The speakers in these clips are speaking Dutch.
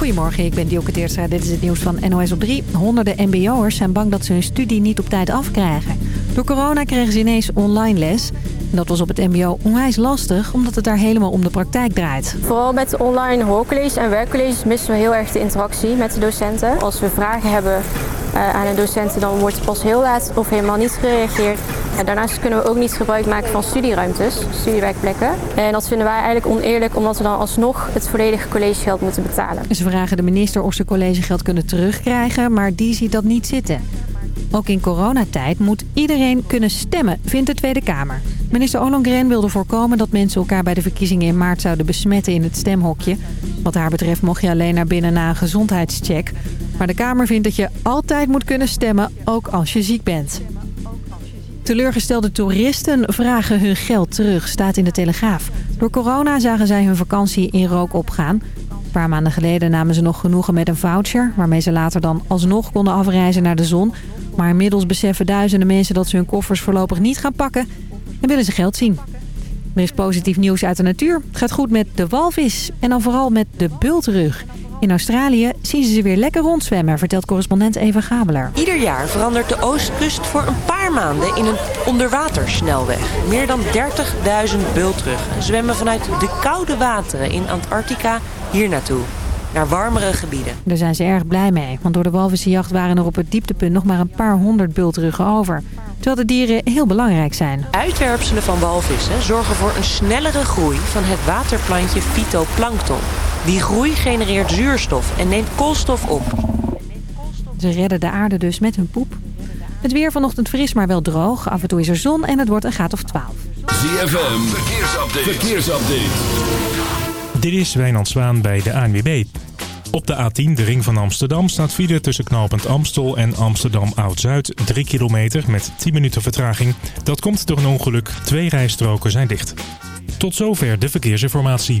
Goedemorgen, ik ben Dioke Teerstra. Dit is het nieuws van NOS op 3. Honderden mbo'ers zijn bang dat ze hun studie niet op tijd afkrijgen. Door corona kregen ze ineens online les. Dat was op het mbo onwijs lastig, omdat het daar helemaal om de praktijk draait. Vooral met online hoorcolleges en werkcolleges missen we heel erg de interactie met de docenten. Als we vragen hebben uh, aan de docenten, dan wordt pas heel laat of helemaal niet gereageerd. Daarnaast kunnen we ook niet gebruik maken van studieruimtes, studiewerkplekken. En dat vinden wij eigenlijk oneerlijk, omdat we dan alsnog het volledige collegegeld moeten betalen. Ze vragen de minister of ze collegegeld kunnen terugkrijgen, maar die ziet dat niet zitten. Ook in coronatijd moet iedereen kunnen stemmen, vindt de Tweede Kamer. Minister Ollongren wilde voorkomen dat mensen elkaar bij de verkiezingen in maart zouden besmetten in het stemhokje. Wat haar betreft mocht je alleen naar binnen na een gezondheidscheck. Maar de Kamer vindt dat je altijd moet kunnen stemmen, ook als je ziek bent. Teleurgestelde toeristen vragen hun geld terug, staat in de Telegraaf. Door corona zagen zij hun vakantie in rook opgaan. Een paar maanden geleden namen ze nog genoegen met een voucher... waarmee ze later dan alsnog konden afreizen naar de zon. Maar inmiddels beseffen duizenden mensen dat ze hun koffers voorlopig niet gaan pakken... en willen ze geld zien. Er is positief nieuws uit de natuur. Het gaat goed met de walvis en dan vooral met de bultrug. In Australië zien ze ze weer lekker rondzwemmen, vertelt correspondent Eva Gabeler. Ieder jaar verandert de oostkust voor een paar maanden in een onderwatersnelweg. Meer dan 30.000 bultruggen zwemmen vanuit de koude wateren in Antarctica hier naartoe naar warmere gebieden. Daar zijn ze erg blij mee, want door de walvissenjacht waren er op het dieptepunt nog maar een paar honderd bultruggen over. Terwijl de dieren heel belangrijk zijn. Uitwerpselen van walvissen zorgen voor een snellere groei van het waterplantje phytoplankton. Die groei genereert zuurstof en neemt koolstof op. Ze redden de aarde dus met hun poep. Het weer vanochtend fris, maar wel droog. Af en toe is er zon en het wordt een graad of 12. ZFM, verkeersupdate. verkeersupdate. Dit is Wijnand Zwaan bij de ANWB. Op de A10, de ring van Amsterdam, staat file tussen knooppunt Amstel en Amsterdam Oud-Zuid. 3 kilometer met 10 minuten vertraging. Dat komt door een ongeluk. Twee rijstroken zijn dicht. Tot zover de verkeersinformatie.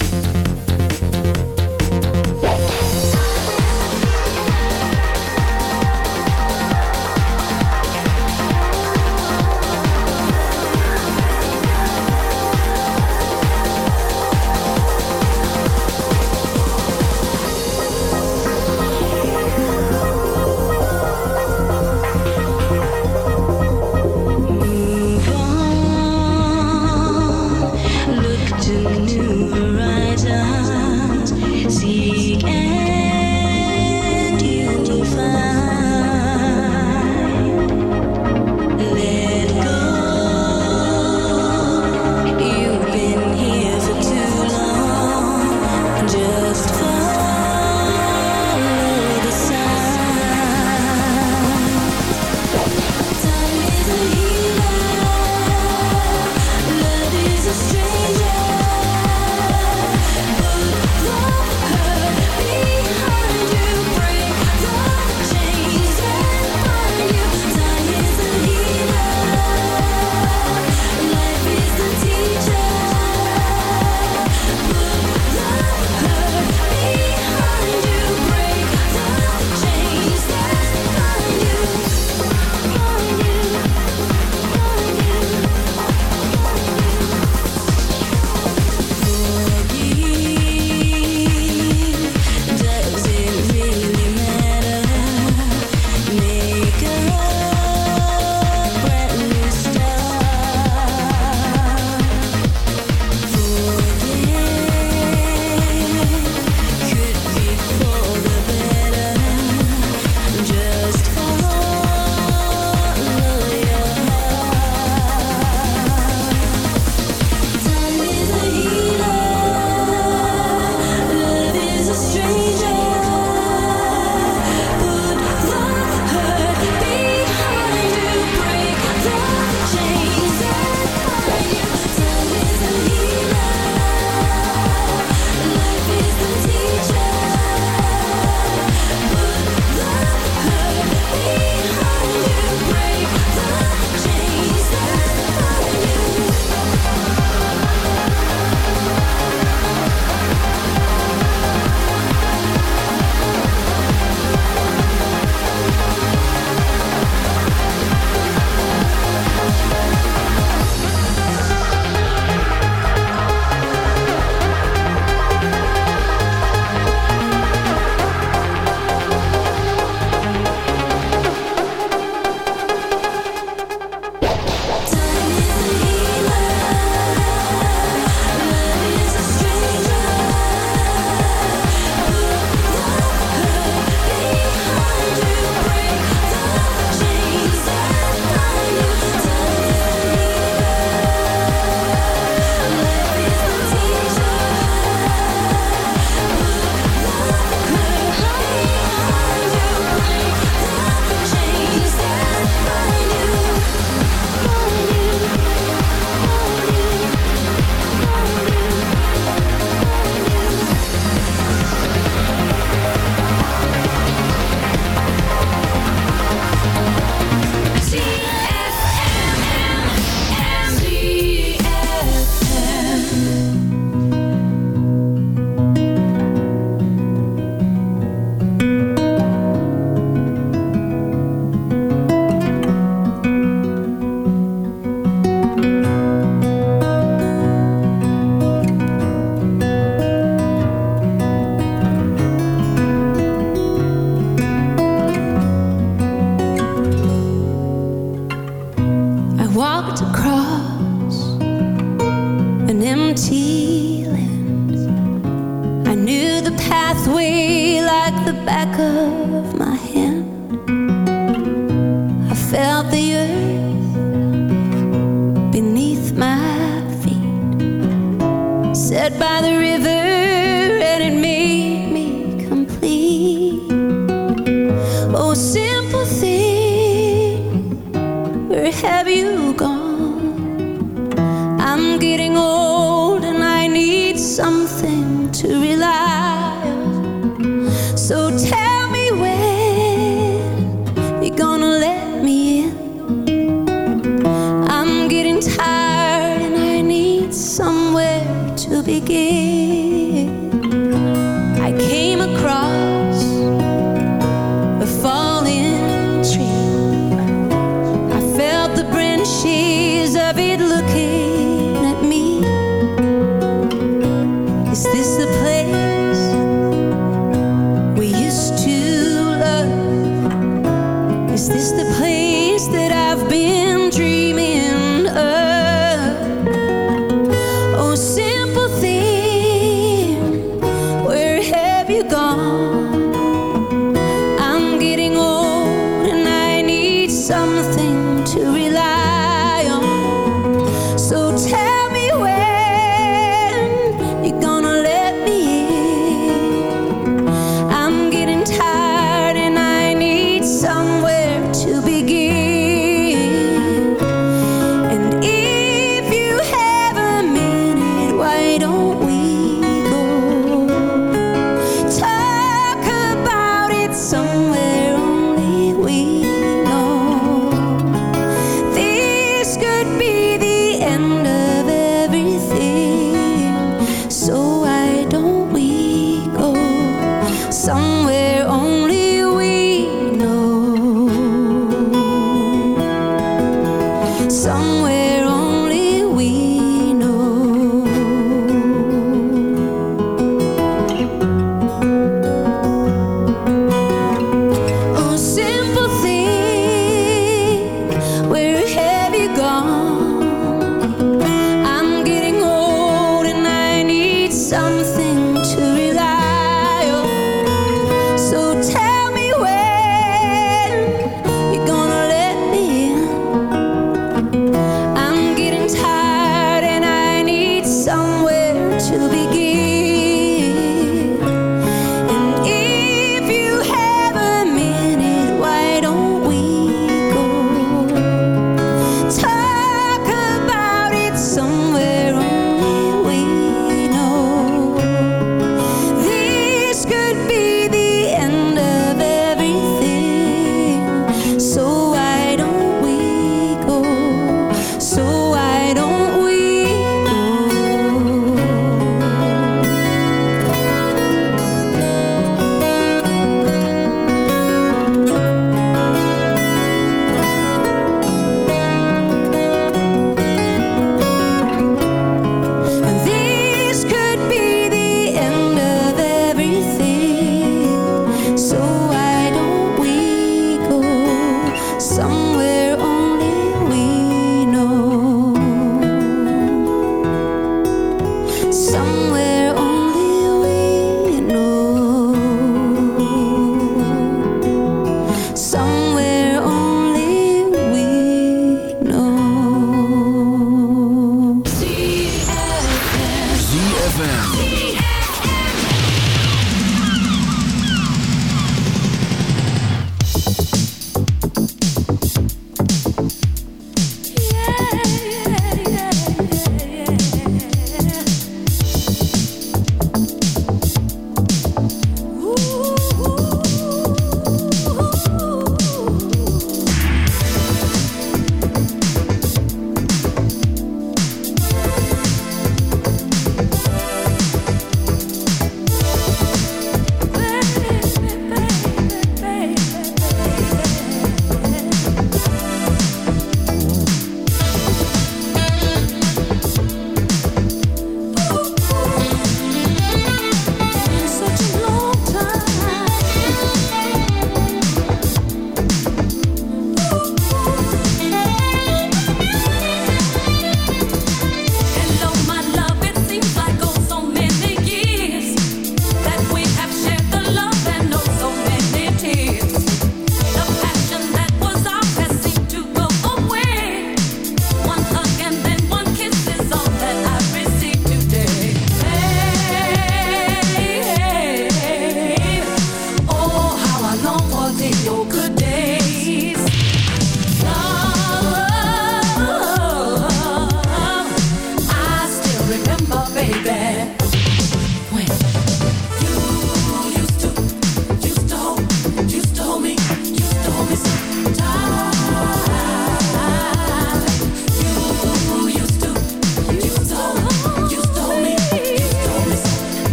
Oh,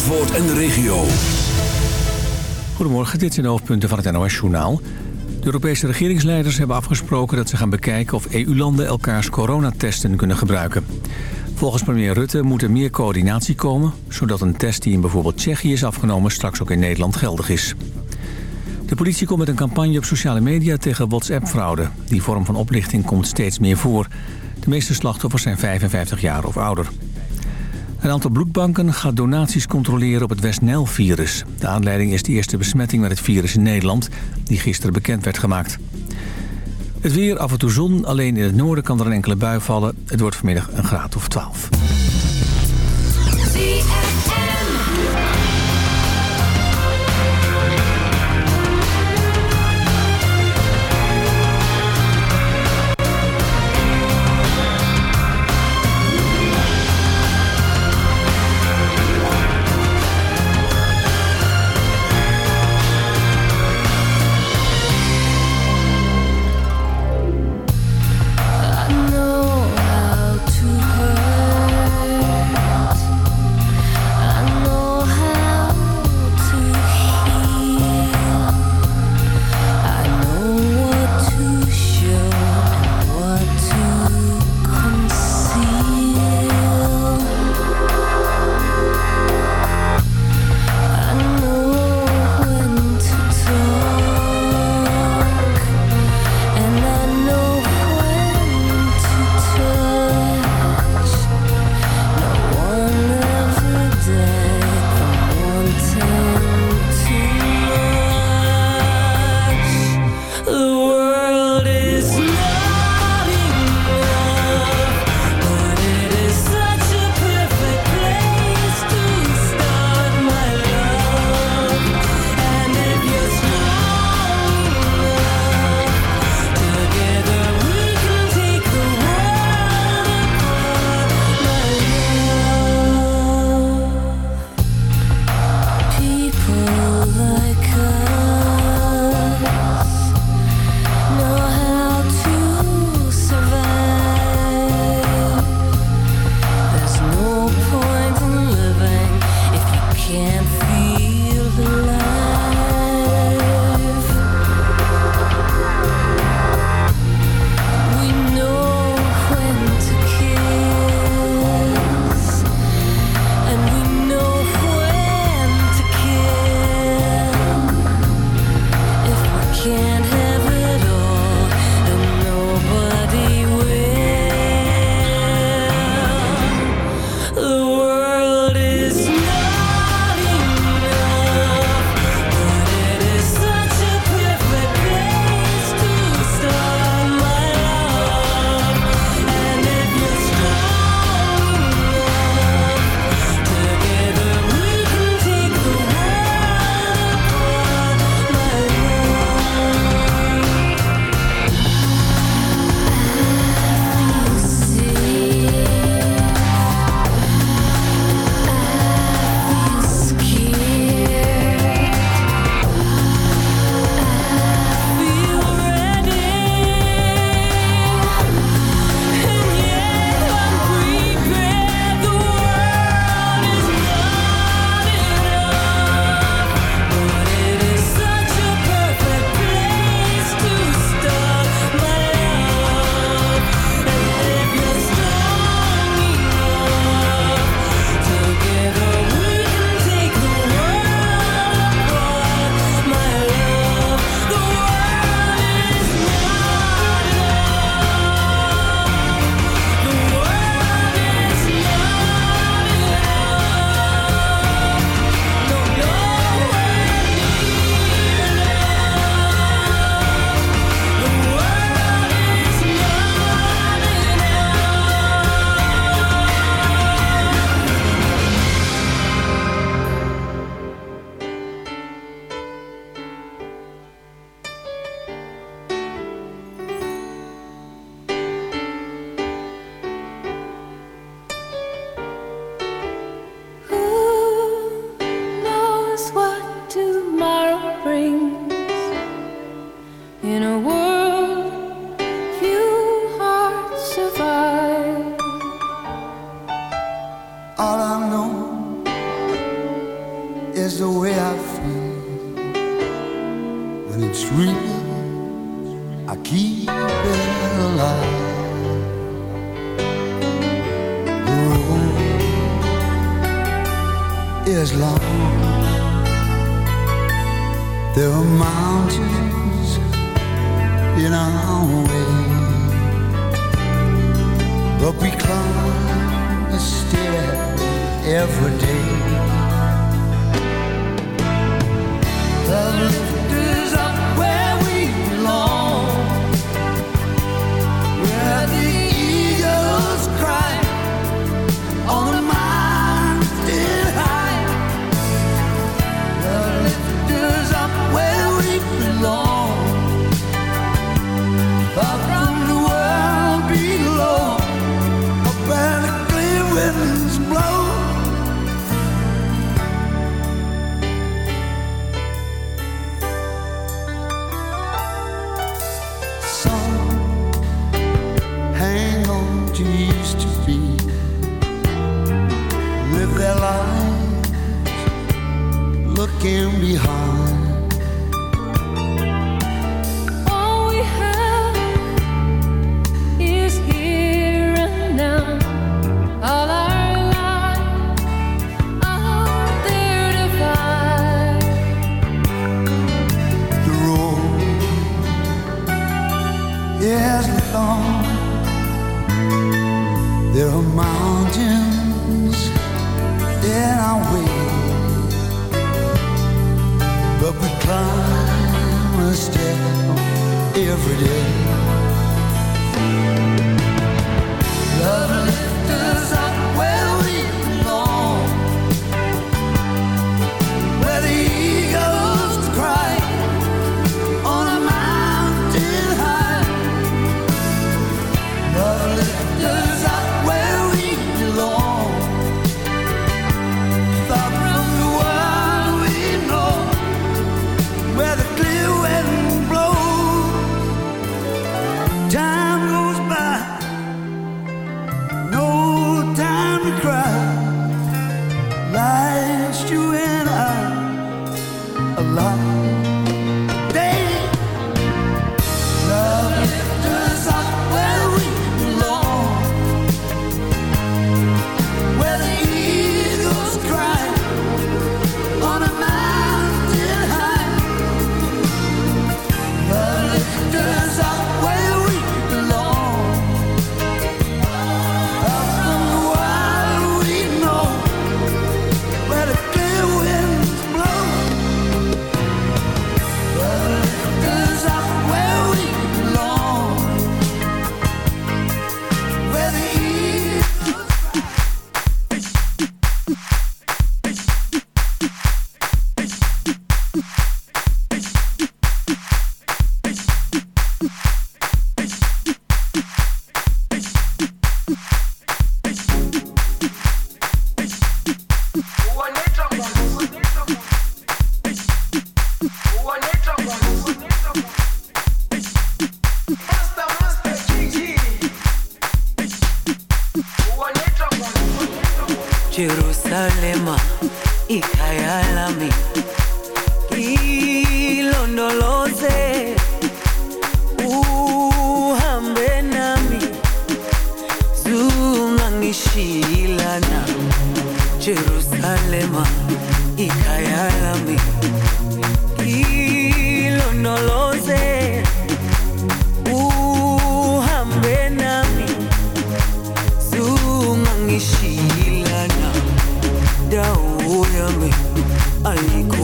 Zandvoort en de regio. Goedemorgen, dit zijn de hoofdpunten van het NOS-journaal. De Europese regeringsleiders hebben afgesproken dat ze gaan bekijken... of EU-landen elkaars coronatesten kunnen gebruiken. Volgens premier Rutte moet er meer coördinatie komen... zodat een test die in bijvoorbeeld Tsjechië is afgenomen... straks ook in Nederland geldig is. De politie komt met een campagne op sociale media tegen WhatsApp-fraude. Die vorm van oplichting komt steeds meer voor. De meeste slachtoffers zijn 55 jaar of ouder. Een aantal bloedbanken gaat donaties controleren op het West Nijl-virus. De aanleiding is de eerste besmetting met het virus in Nederland... die gisteren bekend werd gemaakt. Het weer, af en toe zon. Alleen in het noorden kan er een enkele bui vallen. Het wordt vanmiddag een graad of 12.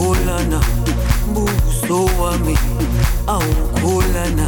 Ayikholana buso wami awukholana